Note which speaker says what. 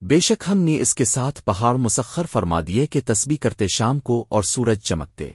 Speaker 1: بے شک ہم نے اس کے ساتھ پہاڑ مسخر فرما دیے کہ تسبیح کرتے شام کو اور سورج چمکتے۔